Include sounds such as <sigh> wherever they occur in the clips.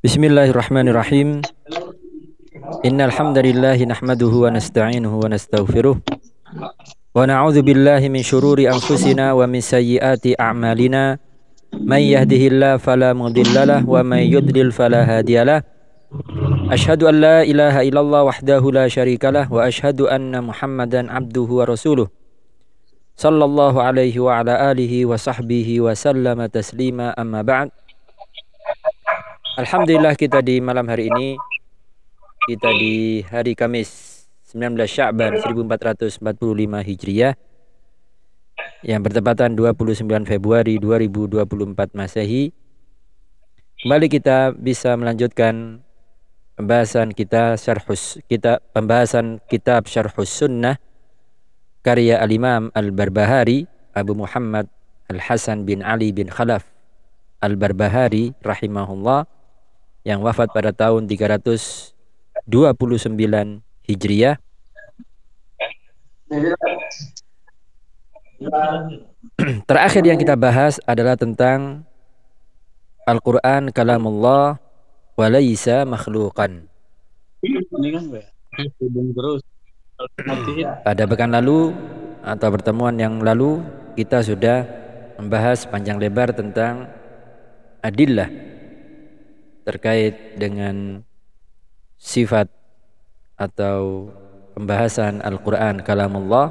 Bismillahirrahmanirrahim. Innal hamdalillah nahmaduhu wa nasta'inuhu wa nastaghfiruh. Wa na'udzu billahi min shururi anfusina wa min sayyiati a'malina. May yahdihillahu fala mudhillalah wa may yudlil fala hadiyalah. Ashhadu an la ilaha illallah wahdahu la syarikalah wa ashhadu anna Muhammadan abduhu wa rasuluh. Sallallahu alaihi wa ala alihi wa sahbihi wa sallama taslima amma ba'd. Alhamdulillah kita di malam hari ini. Kita di hari Kamis 19 Sya'ban 1445 Hijriah. Yang bertepatan 29 Februari 2024 Masehi. Kembali kita bisa melanjutkan pembahasan kita Syarhus kita pembahasan kitab Syarhus Sunnah karya Al-Imam Al-Barbahari Abu Muhammad Al-Hasan bin Ali bin Khalaf Al-Barbahari rahimahullah yang wafat pada tahun 329 Hijriah. <clears throat> Terakhir yang kita bahas adalah tentang Al-Quran kalamullah walaysa makhluqan. <clears throat> Pada pekan lalu atau pertemuan yang lalu kita sudah membahas panjang lebar tentang adillah terkait dengan sifat atau pembahasan Al-Quran kalamullah.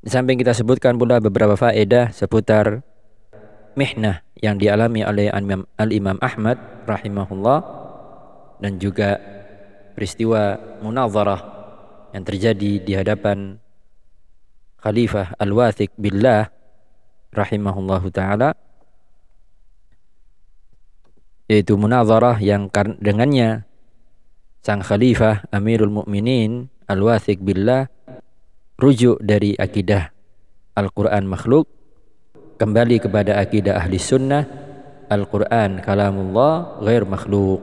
Di samping kita sebutkan pula beberapa faedah seputar mihnah yang dialami oleh Al-Imam Ahmad rahimahullah dan juga peristiwa munazarah yang terjadi di hadapan Khalifah Al-Wathiq billah rahimahullahu taala yaitu munazarah yang dengannya. Sang khalifah Amirul Mukminin Al-Wathiq billah rujuk dari akidah Al-Qur'an makhluk kembali kepada akidah ahli sunnah Al-Qur'an kalamullah ghair makhluk.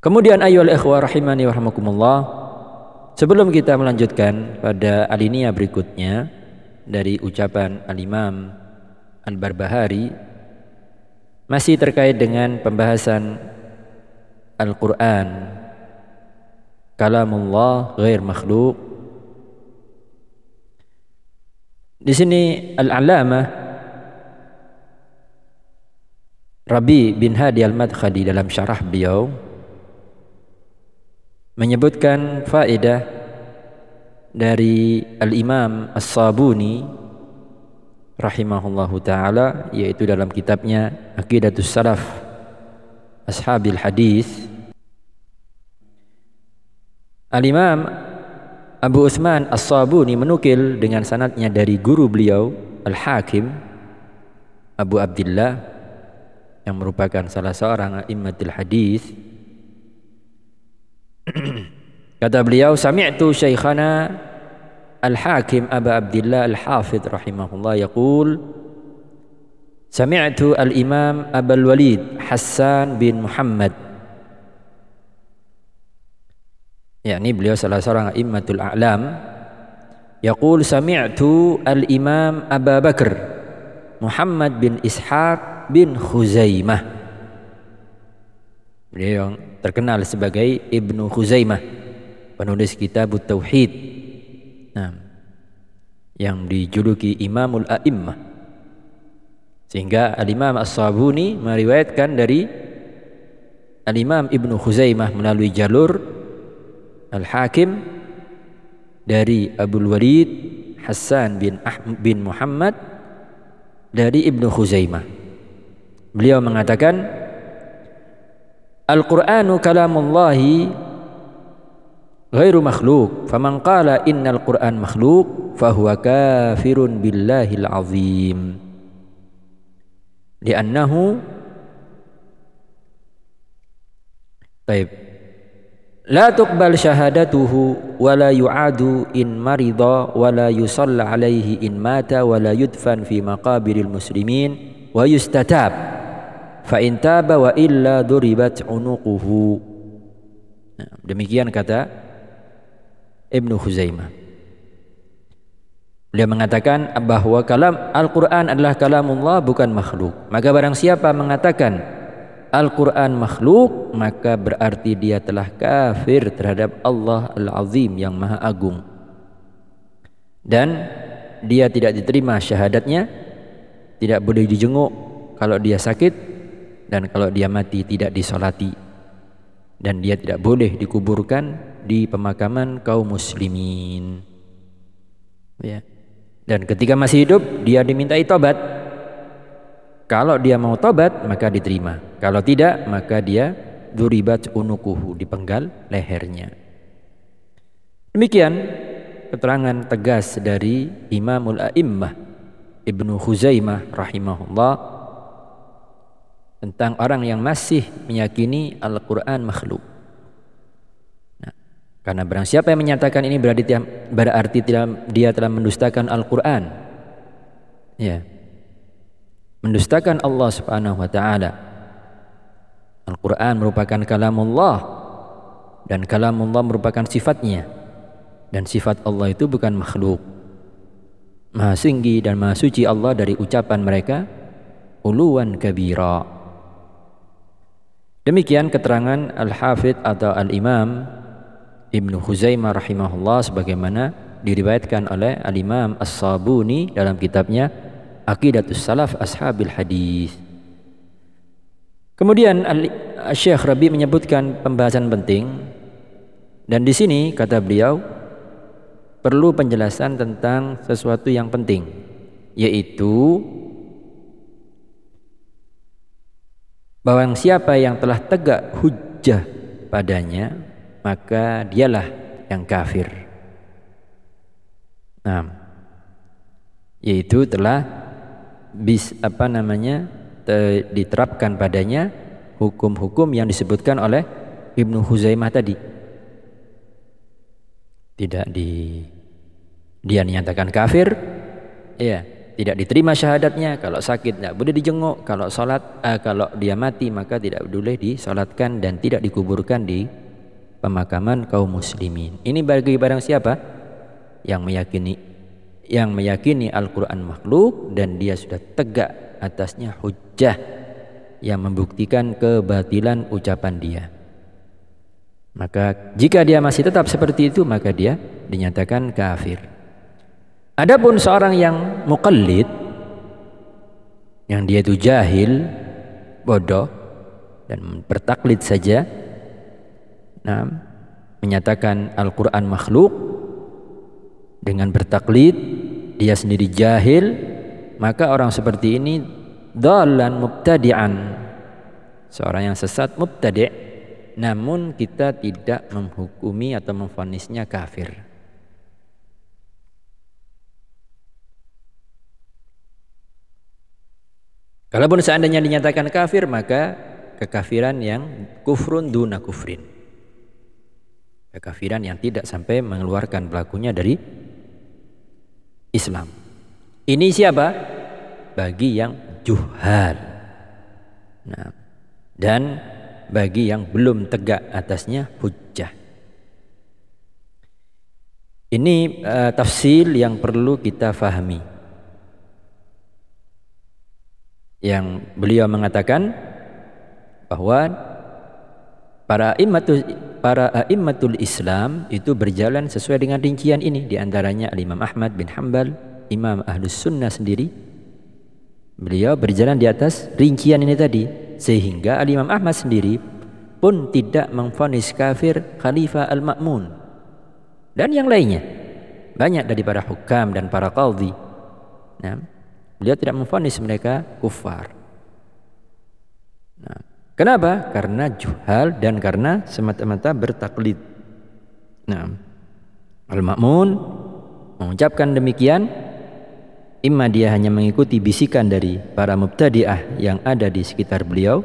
Kemudian ayyuhal ikhwah rahimani wa sebelum kita melanjutkan pada alinea berikutnya dari ucapan Al-Imam Al-Barbahari masih terkait dengan pembahasan Al-Quran. Kalamullah ghair makhluk. Di sini Al-Alamah Rabi bin Hadi Al-Madkhali dalam syarah beliau menyebutkan faedah dari Al-Imam As-Sabuni rahimahullahu taala yaitu dalam kitabnya Aqidatus Salaf Ashabil Hadis Al-Imam Abu Utsman As-Sabuni menukil dengan sanadnya dari guru beliau Al-Hakim Abu Abdullah yang merupakan salah seorang immatul hadis <clears throat> kata beliau sami'tu syaikhana الحاكم أبا عبد الله الحافظ رحمه الله يقول سمعت الإمام أبا الوليد حسان بن محمد يعني beliau salah seorang immatul a'lam يقول سمعت الإمام أبا بكر محمد بن إسحاق بن خزيمة beliau yang terkenal sebagai Ibnu Khuzaimah penulis kitab Tauhid Nah, yang dijuluki Imamul A'immah. Sehingga Al-Imam As-Sabuni meriwayatkan dari Al-Imam Ibnu Khuzaimah melalui jalur Al-Hakim dari Abu Walid Hassan bin bin Muhammad dari Ibnu Khuzaimah. Beliau mengatakan Al-Qur'anu kalamullahi ghairu makhluk faman qala innal qur'an makhluk fahuwa kafirun billahil azim. Li'annahu taib. La tuqbal syahadatuhu wa la yu'adu in marida wa la yusalla alaihi in mata wa la yudfan fi maqabiril muslimin wa yustatab. Fa in taba wa illa duribat unuquhu. Demikian kata Ibnu Khuzaimah. Beliau mengatakan bahwa kalam Al-Quran adalah kalamullah bukan makhluk. Maka barang siapa mengatakan Al-Quran makhluk, maka berarti dia telah kafir terhadap Allah Al-Azim yang maha agung. Dan dia tidak diterima syahadatnya, tidak boleh dijenguk kalau dia sakit, dan kalau dia mati tidak disolati. Dan dia tidak boleh dikuburkan di pemakaman kaum muslimin. Ya. Dan ketika masih hidup dia dimintai tobat. Kalau dia mau tobat maka diterima. Kalau tidak maka dia duribat unukuhu dipenggal lehernya. Demikian keterangan tegas dari Imamul A'immah Ibnu Huzaimah rahimahullah tentang orang yang masih meyakini Al-Quran makhluk. Karena barang siapa yang menyatakan ini berarti berarti dia telah mendustakan Al-Qur'an. Ya. Mendustakan Allah Subhanahu wa taala. Al-Qur'an merupakan kalamullah dan kalamullah merupakan sifatnya. Dan sifat Allah itu bukan makhluk. Maha tinggi dan maha suci Allah dari ucapan mereka uluwan kabira. Demikian keterangan Al-Hafidh atau Al-Imam Ibnu Huzaimah rahimahullah sebagaimana diriwayatkan oleh Al-Imam As-Sabuni dalam kitabnya Aqidatus Salaf Ashabil Hadis. Kemudian Syekh Rabi menyebutkan pembahasan penting dan di sini kata beliau perlu penjelasan tentang sesuatu yang penting yaitu bahwa siapa yang telah tegak hujjah padanya maka dialah yang kafir. Nah, yaitu telah bis apa namanya te, diterapkan padanya hukum-hukum yang disebutkan oleh Ibnu Huzaimah tadi. Tidak di dia dinyatakan kafir, ya tidak diterima syahadatnya kalau sakit tidak boleh dijenguk kalau sholat eh, kalau dia mati maka tidak boleh disolatkan dan tidak dikuburkan di pemakaman kaum muslimin. Ini bagi barang siapa yang meyakini yang meyakini Al-Qur'an makhluk dan dia sudah tegak atasnya hujjah yang membuktikan kebatilan ucapan dia. Maka jika dia masih tetap seperti itu maka dia dinyatakan kafir. Adapun seorang yang mukallid yang dia itu jahil, bodoh dan bertaklid saja nah, menyatakan Al-Quran makhluk dengan bertaklid dia sendiri jahil maka orang seperti ini dalan mubtadi'an. Seorang yang sesat mubtadi' namun kita tidak menghukumi atau memfonisnya kafir. Kalaupun seandainya dinyatakan kafir maka kekafiran yang kufrun duna kufrin kekafiran yang tidak sampai mengeluarkan pelakunya dari Islam. Ini siapa? Bagi yang juhal. Nah, dan bagi yang belum tegak atasnya hujjah. Ini uh, yang perlu kita fahami. Yang beliau mengatakan bahwa para imatu para a'immatul Islam itu berjalan sesuai dengan rincian ini di antaranya Imam Ahmad bin Hambal, Imam Ahlus Sunnah sendiri. Beliau berjalan di atas rincian ini tadi sehingga Imam Ahmad sendiri pun tidak memfonis kafir Khalifah Al-Ma'mun dan yang lainnya. Banyak dari para hukam dan para qadhi. Nah, beliau tidak memfonis mereka kufar. Nah, Kenapa? Karena juhal dan karena semata-mata bertaklid. Nah, Al-Ma'mun mengucapkan demikian imma dia hanya mengikuti bisikan dari para mubtadi'ah yang ada di sekitar beliau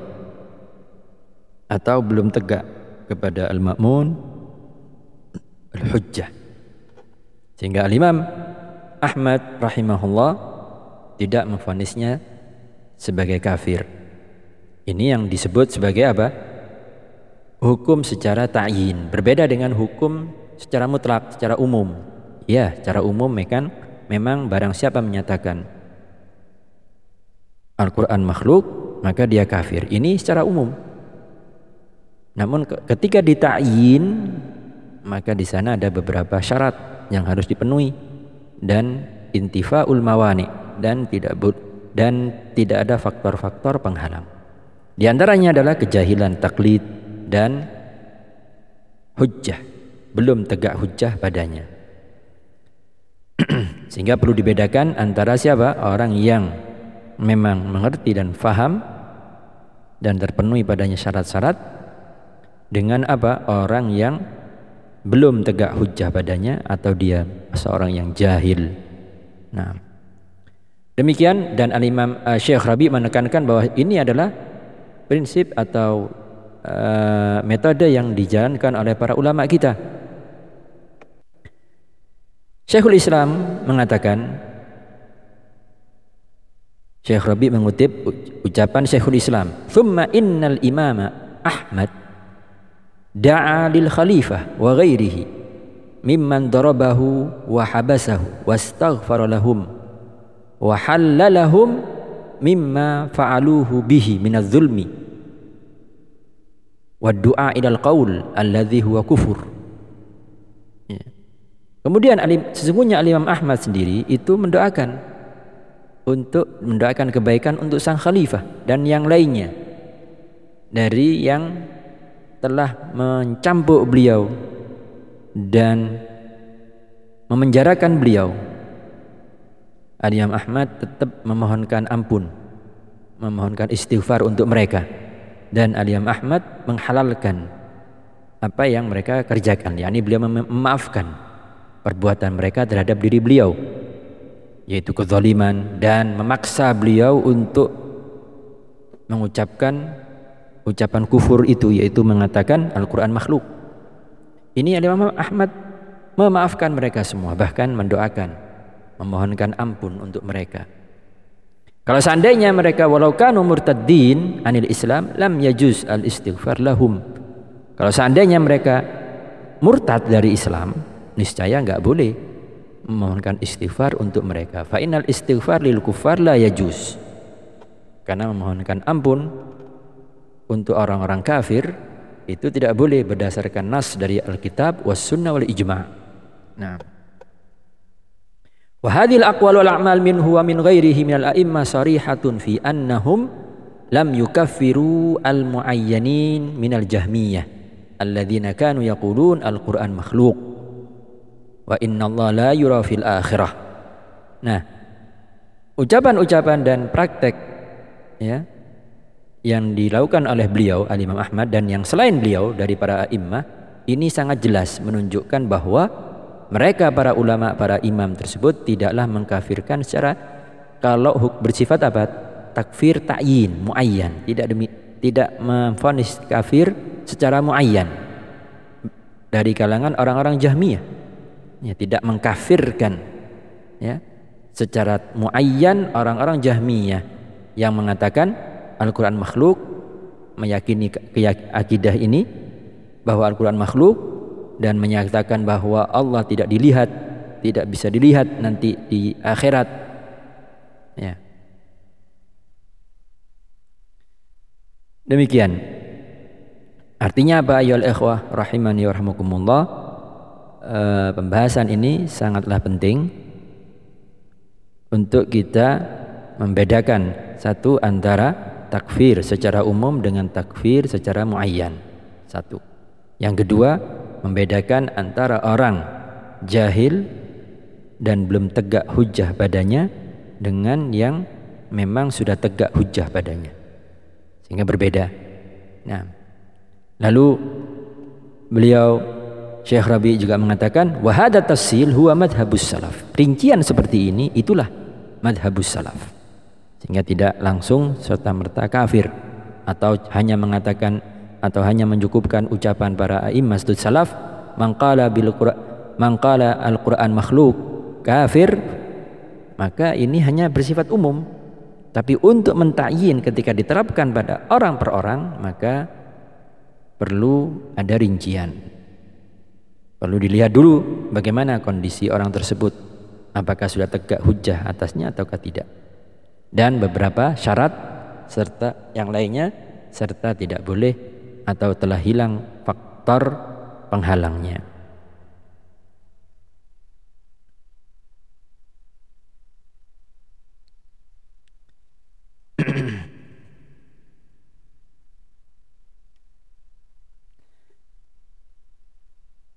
atau belum tegak kepada Al-Ma'mun Al-Hujjah. Sehingga Al-Imam Ahmad rahimahullah tidak memfonisnya sebagai kafir. Ini yang disebut sebagai apa? Hukum secara ta'yin. Berbeda dengan hukum secara mutlak, secara umum. Ya, secara umum ya kan memang barang siapa menyatakan Al-Quran makhluk maka dia kafir ini secara umum namun ketika ditakyin maka di sana ada beberapa syarat yang harus dipenuhi dan intifaul mawani dan tidak dan tidak ada faktor-faktor penghalang di antaranya adalah kejahilan taklid dan hujjah. Belum tegak hujjah padanya. <clears throat> Sehingga perlu dibedakan antara siapa? Orang yang memang mengerti dan faham dan terpenuhi padanya syarat-syarat dengan apa? Orang yang belum tegak hujjah padanya atau dia seorang yang jahil. Nah, demikian dan Al-Imam uh, Syekh Rabi menekankan bahwa ini adalah prinsip atau uh, metode yang dijalankan oleh para ulama kita. Syekhul Islam mengatakan Syekh Rabi mengutip ucapan Syekhul Islam thumma innal imama Ahmad da'a lil khalifah wa ghairihi mimman darabahu wa habasahu wastaghfara lahum wa halalahum mimma fa'aluhu bihi minadh dhulmi wa du'a ilal qaul alladhi huwa kufur Kemudian sesungguhnya Imam Ahmad sendiri itu mendoakan untuk mendoakan kebaikan untuk sang khalifah dan yang lainnya dari yang telah mencambuk beliau dan memenjarakan beliau. Imam Ahmad tetap memohonkan ampun, memohonkan istighfar untuk mereka dan Imam Ahmad menghalalkan apa yang mereka kerjakan, yakni beliau memaafkan perbuatan mereka terhadap diri beliau yaitu kezaliman dan memaksa beliau untuk mengucapkan ucapan kufur itu yaitu mengatakan Al-Qur'an makhluk. Ini Imam Ahmad memaafkan mereka semua bahkan mendoakan memohonkan ampun untuk mereka. Kalau seandainya mereka walau kanu murtaddin anil Islam lam yajuz al istighfar lahum. Kalau seandainya mereka murtad dari Islam, niscaya nggak boleh memohonkan istighfar untuk mereka. Fa innal istighfar lil kufar la yajuz. Karena memohonkan ampun untuk orang-orang kafir itu tidak boleh berdasarkan nas dari Alkitab was sunnah wal ijma'. Nah. Wa hadhil aqwal wal a'mal minhu wa min ghairihi min al a'imma sarihatun fi annahum lam yukaffiru al muayyanin min al jahmiyah alladzina kanu yaqulun al Qur'an makhluq wa Allah la yura fil akhirah. Nah, ucapan-ucapan dan praktek ya yang dilakukan oleh beliau Al Imam Ahmad dan yang selain beliau dari para imam ini sangat jelas menunjukkan bahwa mereka para ulama para imam tersebut tidaklah mengkafirkan secara kalau bersifat apa? Takfir ta'yin muayyan. Tidak demi tidak memfonis kafir secara muayyan. Dari kalangan orang-orang Jahmiyah. Ya, tidak mengkafirkan ya secara muayyan orang-orang Jahmiyah yang mengatakan Al-Qur'an makhluk meyakini akidah ini bahwa Al-Qur'an makhluk dan menyatakan bahwa Allah tidak dilihat, tidak bisa dilihat nanti di akhirat. Ya. Demikian. Artinya apa ayol ikhwah rahimani warahmukumullah? Eh, pembahasan ini sangatlah penting untuk kita membedakan satu antara takfir secara umum dengan takfir secara muayyan. Satu. Yang kedua, membedakan antara orang jahil dan belum tegak hujah padanya dengan yang memang sudah tegak hujah padanya. Sehingga berbeda. Nah, lalu beliau Syekh Rabi juga mengatakan wahada tafsil huwa madhabus salaf. Rincian seperti ini itulah madhabus salaf. Sehingga tidak langsung serta merta kafir atau hanya mengatakan atau hanya mencukupkan ucapan para imam salaf mangqala bil Qur'an mangqala al-Qur'an makhluk kafir maka ini hanya bersifat umum tapi untuk mentakyin ketika diterapkan pada orang per orang maka perlu ada rincian Perlu dilihat dulu bagaimana kondisi orang tersebut. apakah sudah tegak hujah atasnya ataukah tidak. Dan beberapa syarat serta yang lainnya serta tidak boleh atau telah hilang faktor penghalangnya.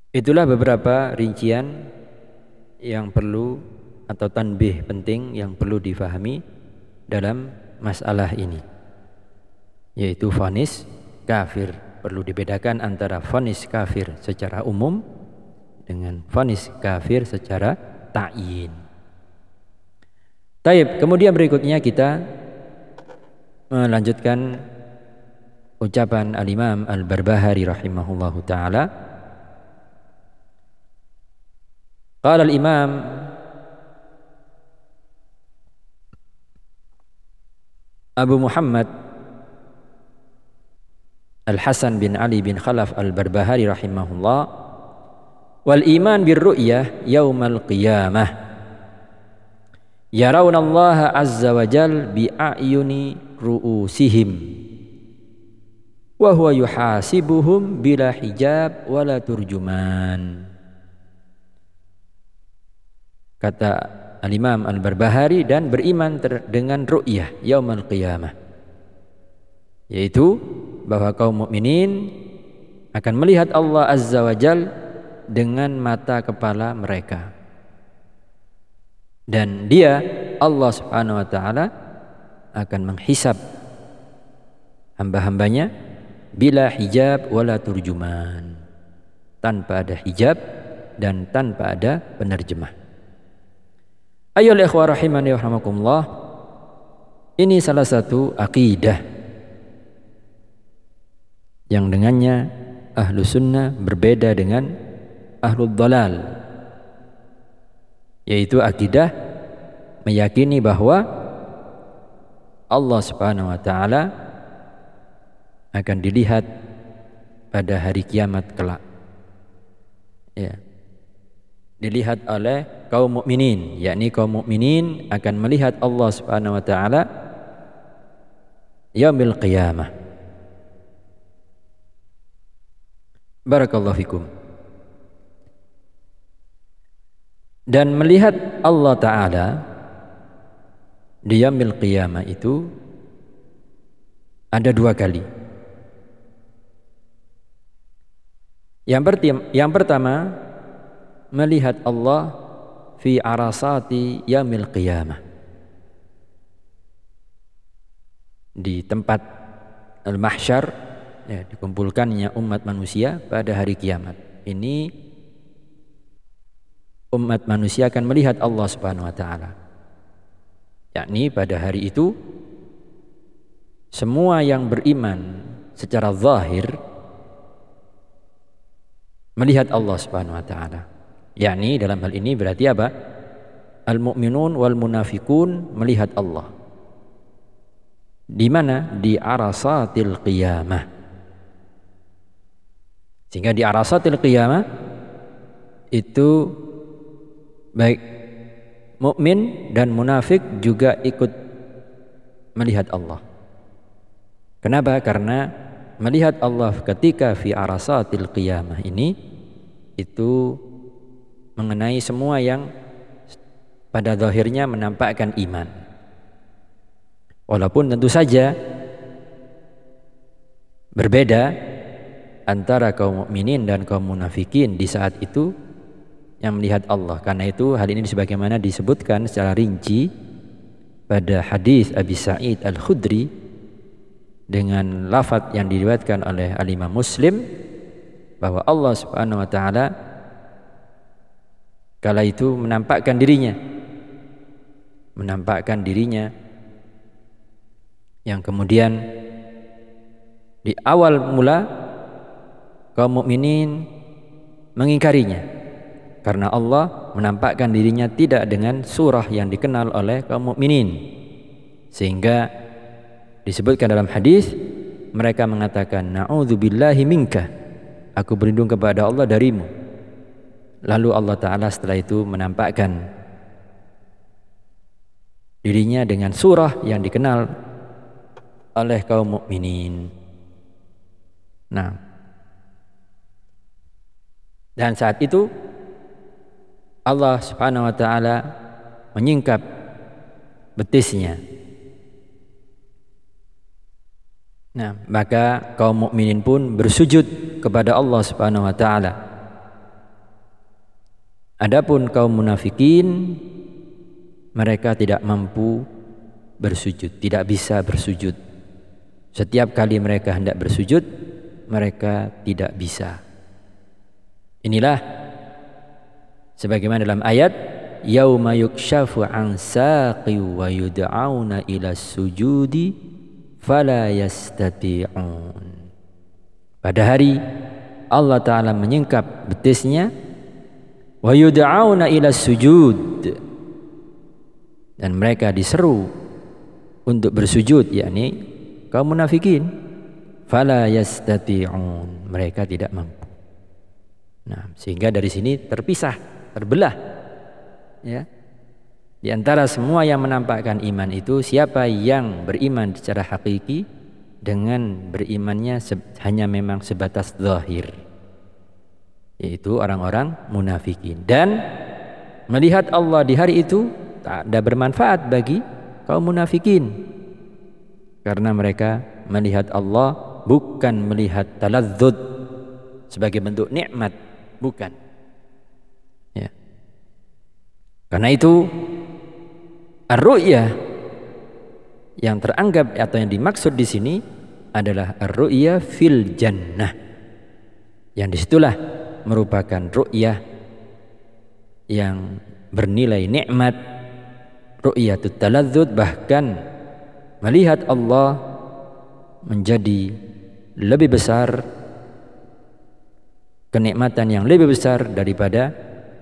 Itulah beberapa rincian yang perlu atau tanbih penting yang perlu difahami dalam masalah ini yaitu fonis kafir perlu dibedakan antara fonis kafir secara umum dengan fonis kafir secara ta'yin. Taib, kemudian berikutnya kita melanjutkan ucapan Al-Imam Al-Barbahari rahimahullahu taala. Qala al-Imam Abu Muhammad Al-Hasan bin Ali bin Khalaf Al-Barbahari rahimahullah wal iman bir ru'yah yaumal qiyamah yarawna Allah azza wa jal bi a'yuni ru'usihim wa huwa yuhasibuhum bila hijab wala turjuman kata Al-Imam Al-Barbahari dan beriman dengan ru'yah yaumal qiyamah. Yaitu bahwa kaum mukminin akan melihat Allah Azza wa Jal dengan mata kepala mereka. Dan dia Allah Subhanahu wa taala akan menghisap hamba-hambanya bila hijab wala turjuman. Tanpa ada hijab dan tanpa ada penerjemah. Ayo ikhwah rahimani wa Ini salah satu akidah yang dengannya ahlu sunnah berbeda dengan ahlu dalal yaitu akidah meyakini bahwa Allah subhanahu wa ta'ala akan dilihat pada hari kiamat kelak. Ya. Dilihat oleh kaum mukminin yakni kaum mukminin akan melihat Allah Subhanahu wa taala yaumil qiyamah barakallahu fikum. Dan melihat Allah taala di yaumil qiyamah itu ada dua kali. Yang, yang pertama melihat Allah fi arasati yamil qiyamah. Di tempat al-mahsyar ya, dikumpulkannya umat manusia pada hari kiamat. Ini umat manusia akan melihat Allah Subhanahu wa taala. Yakni pada hari itu semua yang beriman secara zahir melihat Allah Subhanahu wa taala. Yakni dalam hal ini berarti apa? Al mu'minun wal munafikun melihat Allah. Di mana? Di arasatil qiyamah sehingga di arasatil qiyamah itu baik mukmin dan munafik juga ikut melihat Allah kenapa karena melihat Allah ketika fi arasatil qiyamah ini itu mengenai semua yang pada zahirnya menampakkan iman. Walaupun tentu saja berbeda antara kaum mukminin dan kaum munafikin di saat itu yang melihat Allah. Karena itu hal ini sebagaimana disebutkan secara rinci pada hadis Abi Sa'id Al-Khudri dengan lafaz yang diriwayatkan oleh Al-Imam Muslim bahwa Allah Subhanahu wa taala kala itu menampakkan dirinya menampakkan dirinya yang kemudian di awal mula kaum mukminin mengingkarinya. Karena Allah menampakkan dirinya tidak dengan surah yang dikenal oleh kaum mukminin. Sehingga disebutkan dalam hadis mereka mengatakan naudzubillahi minka aku berlindung kepada Allah darimu. Lalu Allah Ta'ala setelah itu menampakkan dirinya dengan surah yang dikenal oleh kaum mukminin. Nah, dan saat itu Allah Subhanahu wa taala menyingkap betisnya. Nah, maka kaum mukminin pun bersujud kepada Allah Subhanahu wa taala. Adapun kaum munafikin mereka tidak mampu bersujud, tidak bisa bersujud. Setiap kali mereka hendak bersujud, mereka tidak bisa. Inilah sebagaimana dalam ayat yauma yukshafu an saqi wa yud'auna ila sujudi fala yastati'un. Pada hari Allah taala menyingkap betisnya wa yud'auna ila sujud. Dan mereka diseru untuk bersujud yakni kaum munafikin. Fala yastati'un. Mereka tidak mampu nah sehingga dari sini terpisah terbelah ya. Di antara semua yang menampakkan iman itu siapa yang beriman secara hakiki dengan berimannya hanya memang sebatas zahir yaitu orang-orang munafikin. Dan melihat Allah di hari itu tak ada bermanfaat bagi kaum munafikin. Karena mereka melihat Allah bukan melihat taladzud sebagai bentuk nikmat bukan. Ya. Karena itu ar-ru'yah yang teranggap atau yang dimaksud di sini adalah ar-ru'yah fil jannah. Yang di situlah merupakan ru'yah yang bernilai nikmat ru'yatut taladzud bahkan melihat Allah menjadi lebih besar kenikmatan yang lebih besar daripada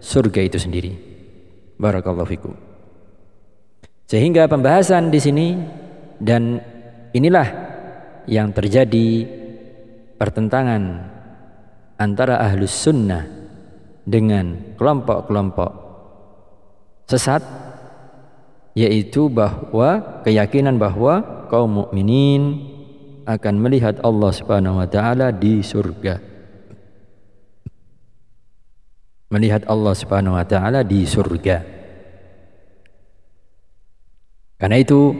surga itu sendiri. Barakallahu fikum. Sehingga pembahasan di sini dan inilah yang terjadi pertentangan antara ahlus sunnah dengan kelompok-kelompok sesat yaitu bahwa keyakinan bahwa kaum mukminin akan melihat Allah Subhanahu wa taala di surga. Melihat Allah Subhanahu wa taala di surga. Karena itu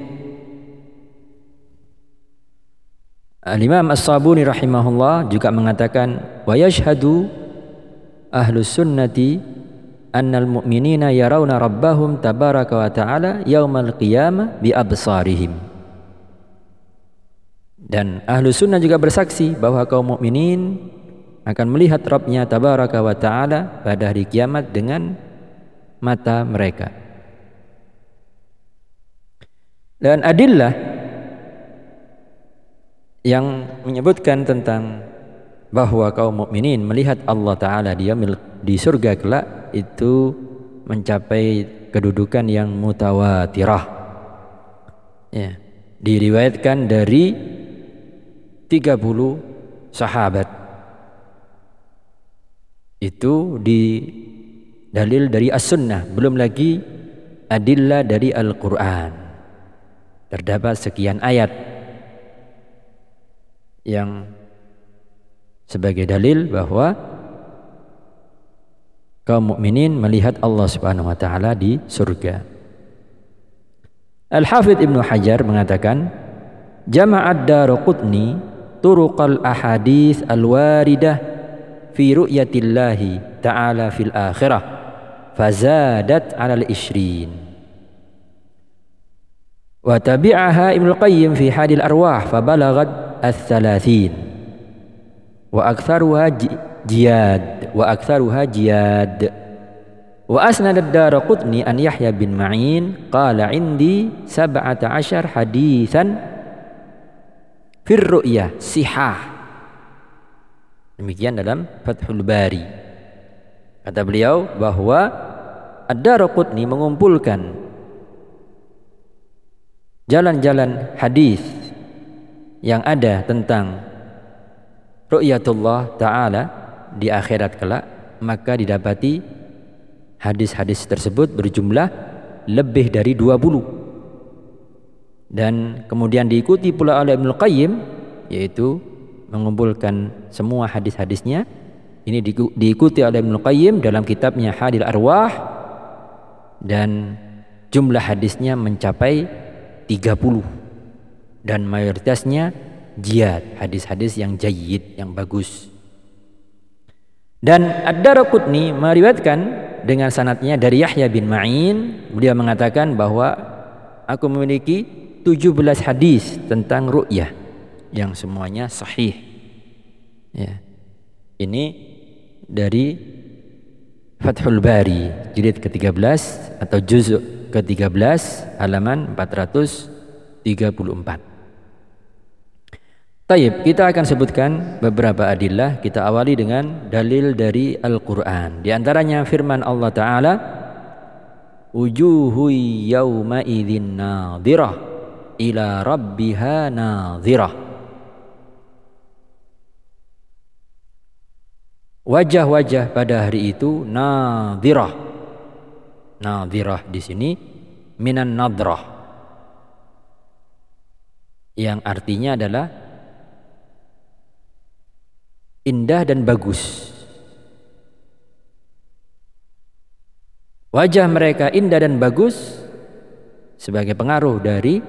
Al-Imam As-Sabuni rahimahullah juga mengatakan wa yashhadu ahlus sunnati annal mu'minina yarawna rabbahum tabaraka wa ta'ala yaumal qiyamah bi absarihim dan ahlu sunnah juga bersaksi bahwa kaum mukminin akan melihat Rabbnya tabaraka wa ta'ala pada hari kiamat dengan mata mereka dan adillah yang menyebutkan tentang bahwa kaum mukminin melihat Allah taala di di surga kelak itu mencapai kedudukan yang mutawatirah. Ya, diriwayatkan dari 30 sahabat. Itu di dalil dari as-sunnah, belum lagi adillah dari Al-Qur'an. Terdapat sekian ayat yang sebagai dalil bahwa kaum mukminin melihat Allah Subhanahu wa taala di surga. Al-Hafidh Ibnu Hajar mengatakan, Jama'at Daruqutni turuqal ahadith al-waridah fi ru'yatillahi ta'ala fil akhirah fazadat 'ala al-ishrin. Wa tabi'aha Ibnu Qayyim fi Hadil Arwah fabalagat al-thalathin. Wa aktharuha jiyad wa aktsaruha jiyad wa asnad ad-darqutni an Yahya bin Ma'in qala indi 17 haditsan fir ru'yah sihah demikian dalam Fathul Bari. Kata beliau bahwa ad-darqutni mengumpulkan jalan-jalan hadis yang ada tentang ru'yatullah taala di akhirat kelak maka didapati hadis-hadis tersebut berjumlah lebih dari 20 dan kemudian diikuti pula oleh Ibnu Qayyim yaitu mengumpulkan semua hadis-hadisnya. Ini diikuti oleh Ibnu Qayyim dalam kitabnya Hadil Arwah. Dan jumlah hadisnya mencapai 30 dan mayoritasnya jihad hadis-hadis yang jayid yang bagus. Dan Ad-Darqutni meriwayatkan dengan sanatnya dari Yahya bin Ma'in beliau mengatakan bahwa aku memiliki 17 hadis tentang ru'yah yang semuanya sahih ya ini dari Fathul Bari jilid ke-13 atau juz ke-13 halaman 434. Taib, kita akan sebutkan beberapa adillah. Kita awali dengan dalil dari Al-Quran. Di antaranya firman Allah Ta'ala, Wujuhu yawma idhin nadhirah ila rabbiha nadhirah. Wajah-wajah pada hari itu nadhirah. Nadhirah di sini minan nadrah. Yang artinya adalah indah dan bagus. Wajah mereka indah dan bagus sebagai pengaruh dari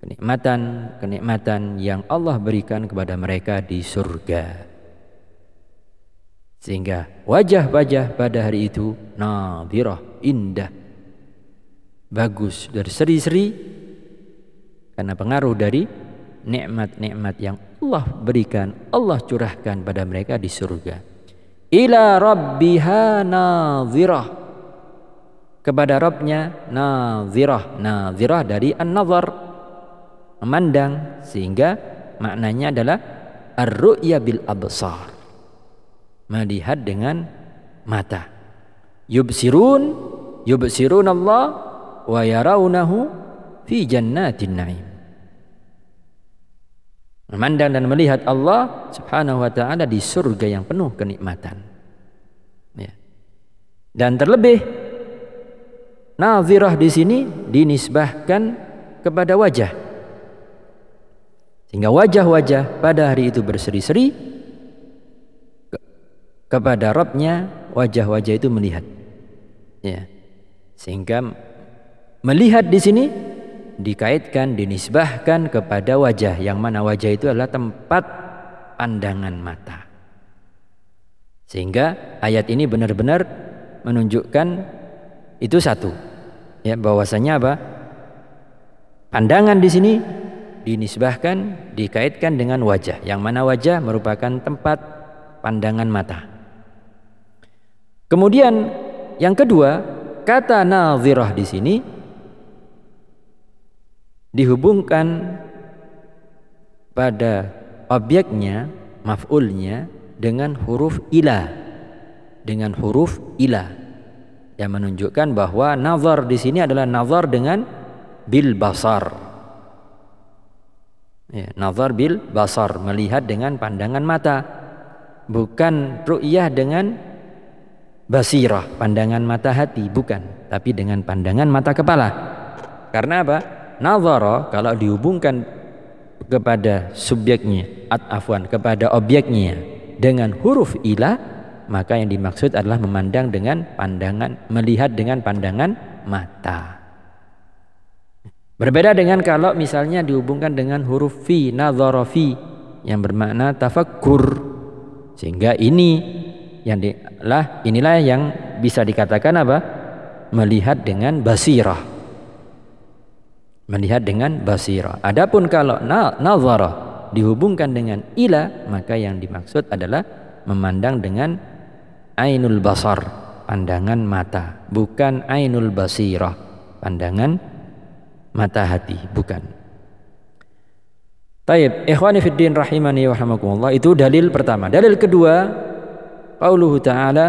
kenikmatan-kenikmatan yang Allah berikan kepada mereka di surga. Sehingga wajah-wajah pada hari itu nadirah, indah, bagus dari seri-seri karena pengaruh dari nikmat-nikmat yang Allah berikan, Allah curahkan pada mereka di surga. Ila rabbiha nadhirah. Kepada Rabbnya nadhirah. Nadhirah dari an-nazar. Memandang sehingga maknanya adalah ar-ru'ya bil absar melihat dengan mata. Yubsirun yubsirun Allah wa yarawnahu fi jannatin na'im. Memandang dan melihat Allah Subhanahu wa taala di surga yang penuh kenikmatan. Ya. Dan terlebih nazirah di sini dinisbahkan kepada wajah. Sehingga wajah-wajah pada hari itu berseri-seri kepada Robnya wajah-wajah itu melihat. Ya. Sehingga melihat di sini dikaitkan dinisbahkan kepada wajah. Yang mana wajah itu adalah tempat pandangan mata. Sehingga ayat ini benar-benar menunjukkan itu satu. Ya bahwasanya apa? Pandangan di sini dinisbahkan dikaitkan dengan wajah. Yang mana wajah merupakan tempat pandangan mata Kemudian yang kedua, kata nazirah di sini dihubungkan pada objeknya, maf'ulnya dengan huruf ila. Dengan huruf ila yang menunjukkan bahwa nazar di sini adalah nazar dengan bil basar. Ya, nazar bil basar melihat dengan pandangan mata, bukan ru'yah dengan basirah, pandangan mata hati, bukan, tapi dengan pandangan mata kepala. Karena apa? Nazara kalau dihubungkan kepada subjeknya, at afwan kepada objeknya dengan huruf ilah, maka yang dimaksud adalah memandang dengan pandangan, melihat dengan pandangan mata. Berbeda dengan kalau misalnya dihubungkan dengan huruf fi, nazara fi yang bermakna tafakkur. Sehingga ini yang di, lah inilah yang bisa dikatakan apa? Melihat dengan basirah. Melihat dengan basirah. Adapun kalau nazara dihubungkan dengan ila maka yang dimaksud adalah memandang dengan ainul basar pandangan mata bukan ainul basirah pandangan mata hati bukan. Taib, ikhwani fiddin rahimani wa itu dalil pertama. Dalil kedua, Qauluhu ta'ala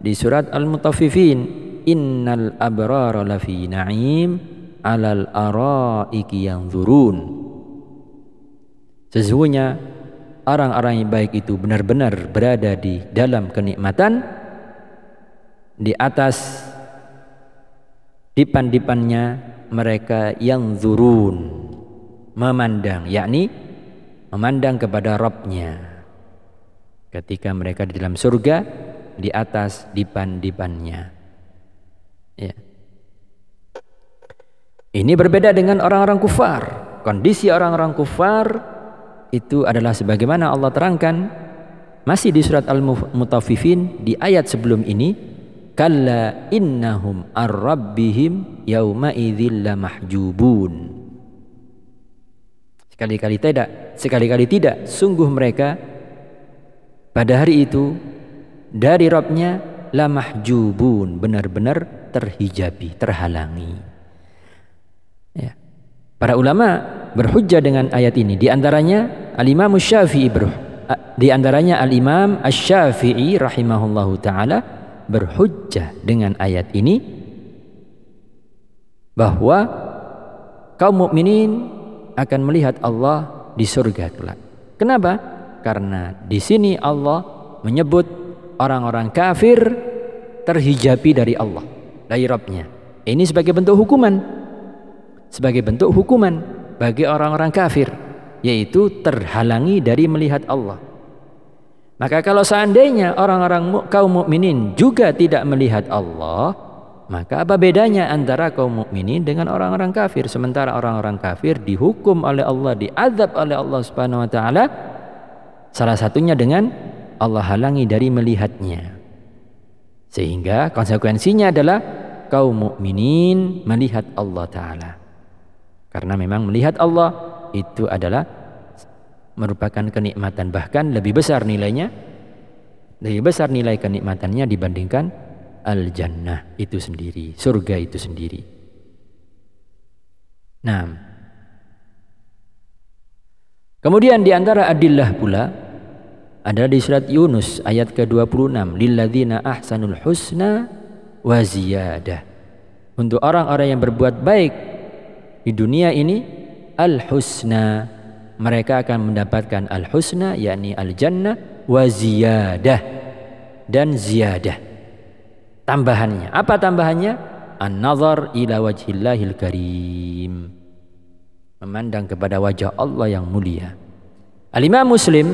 di surat Al-Mutaffifin innal abrara lafi na'im alal araiki yanzurun. Sesungguhnya orang-orang yang baik itu benar-benar berada di dalam kenikmatan di atas dipan-dipannya mereka yang zurun memandang yakni memandang kepada Robnya ketika mereka di dalam surga di atas dipan-dipannya ya. ini berbeda dengan orang-orang kufar. Kondisi orang-orang kufar itu adalah sebagaimana Allah terangkan masih di surat Al-Mutaffifin di ayat sebelum ini kalla innahum ar-rabbihim yauma mahjubun. Sekali-kali tidak sekali-kali tidak sungguh mereka pada hari itu dari Rabbnya la mahjubun benar-benar terhijabi terhalangi ya. para ulama berhujjah dengan ayat ini di antaranya Al-Imam Syafi'i di antaranya Al-Imam Asy-Syafi'i rahimahullahu taala berhujjah dengan ayat ini bahwa kaum mukminin akan melihat Allah di surga kelak. Kenapa? Karena di sini Allah menyebut orang-orang kafir terhijabi dari Allah, dari Rabbnya. Ini sebagai bentuk hukuman. Sebagai bentuk hukuman bagi orang-orang kafir yaitu terhalangi dari melihat Allah. Maka kalau seandainya orang-orang kaum mukminin juga tidak melihat Allah, maka apa bedanya antara kaum mukminin dengan orang-orang kafir? Sementara orang-orang kafir dihukum oleh Allah, diazab oleh Allah Subhanahu wa taala salah satunya dengan Allah halangi dari melihatnya. Sehingga konsekuensinya adalah kaum mukminin melihat Allah taala. Karena memang melihat Allah itu adalah merupakan kenikmatan bahkan lebih besar nilainya lebih besar nilai kenikmatannya dibandingkan al jannah itu sendiri surga itu sendiri nah kemudian di antara adillah pula ada di surat Yunus ayat ke-26 lilladzina ahsanul husna wa ziyadah untuk orang-orang yang berbuat baik di dunia ini al-husna mereka akan mendapatkan al-husna yakni al-jannah wa ziyadah dan ziyadah tambahannya. Apa tambahannya? An-nazar ila wajhillahil karim memandang kepada wajah Allah yang mulia. Al-Imam Muslim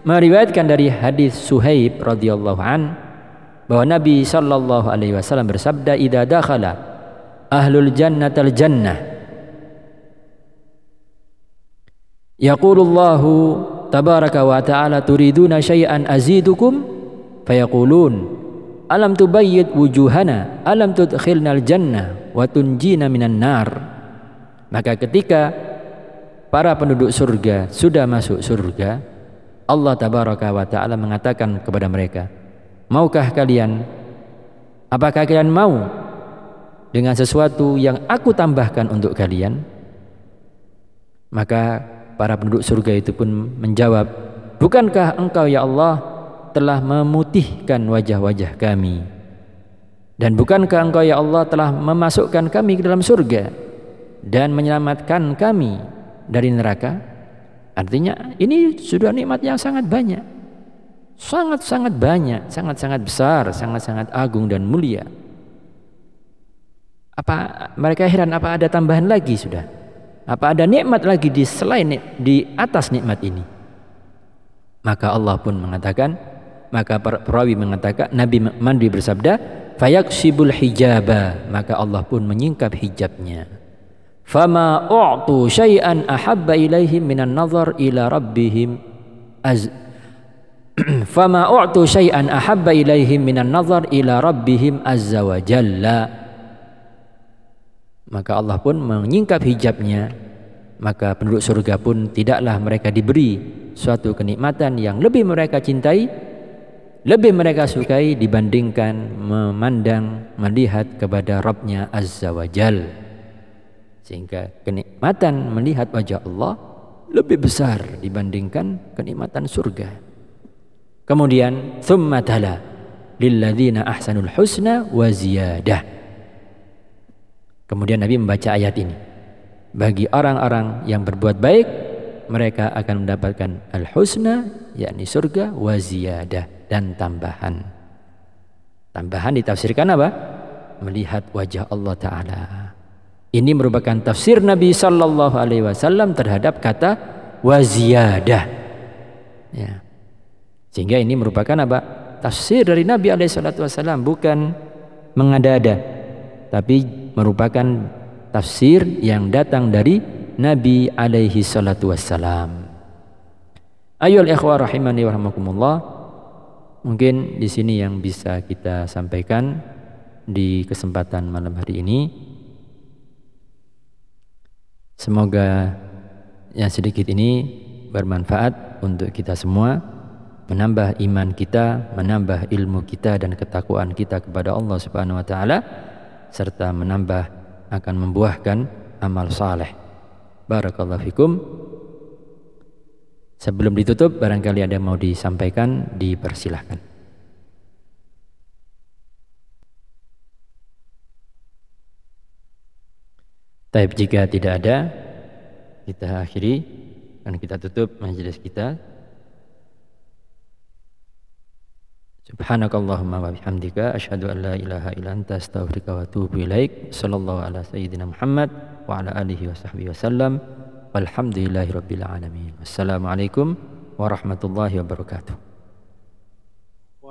meriwayatkan dari hadis Suhaib radhiyallahu an bahwa Nabi sallallahu alaihi wasallam bersabda idza dakhala ahlul jannatal jannah Yaqulullahu tabaraka wa ta'ala turiduna syai'an azidukum fayaqulun alam tubayyid wujuhana alam tudkhilnal jannah wa tunjina minan nar maka ketika para penduduk surga sudah masuk surga Allah tabaraka wa ta'ala mengatakan kepada mereka maukah kalian apakah kalian mau dengan sesuatu yang aku tambahkan untuk kalian maka Para penduduk surga itu pun menjawab, Bukankah engkau ya Allah telah memutihkan wajah-wajah kami? Dan bukankah engkau ya Allah telah memasukkan kami ke dalam surga dan menyelamatkan kami dari neraka? Artinya ini sudah nikmat yang sangat banyak. Sangat-sangat banyak, sangat-sangat besar, sangat-sangat agung dan mulia. Apa mereka heran apa ada tambahan lagi sudah? Apa ada nikmat lagi di selain di atas nikmat ini? Maka Allah pun mengatakan, maka perawi mengatakan Nabi mandi bersabda, fayaksibul hijaba, maka Allah pun menyingkap hijabnya. Fama u'tu syai'an ahabba ilaihim minan nazar ila rabbihim az. <clears throat> Fama u'tu syai'an ahabba ilaihim minan nazar ila rabbihim azza wa jalla. Maka Allah pun menyingkap hijabnya. Maka penduduk surga pun tidaklah mereka diberi suatu kenikmatan yang lebih mereka cintai lebih mereka sukai dibandingkan memandang melihat kepada Rabbnya Azza wa Jal sehingga kenikmatan melihat wajah Allah lebih besar dibandingkan kenikmatan surga kemudian thumma tala lilladzina ahsanul husna wa ziyadah Kemudian Nabi membaca ayat ini. Bagi orang-orang yang berbuat baik, mereka akan mendapatkan al-husna, yakni surga, wa ziyadah, dan tambahan. Tambahan ditafsirkan apa? Melihat wajah Allah Ta'ala. Ini merupakan tafsir Nabi Sallallahu Alaihi Wasallam terhadap kata waziyadah. Ya. Sehingga ini merupakan apa? Tafsir dari Nabi Alaihi Wasallam bukan mengada-ada, tapi merupakan tafsir yang datang dari Nabi alaihi salatu wassalam. Ayo ikhwah rahimani warahmatullah. Mungkin di sini yang bisa kita sampaikan di kesempatan malam hari ini. Semoga yang sedikit ini bermanfaat untuk kita semua, menambah iman kita, menambah ilmu kita dan ketakwaan kita kepada Allah Subhanahu wa taala serta menambah akan membuahkan amal saleh. Barakallahu fikum. Sebelum ditutup, barangkali ada yang mau disampaikan, dipersilahkan. Taib jika tidak ada, kita akhiri dan kita tutup majelis kita. Subhanakallahumma wa bihamdika asyhadu an la ilaha illa anta astaghfiruka wa atubu ilaik. Sallallahu ala sayyidina Muhammad wa ala alihi wa sahbihi wasallam. Walhamdulillahi rabbil alamin. Wassalamualaikum warahmatullahi wabarakatuh.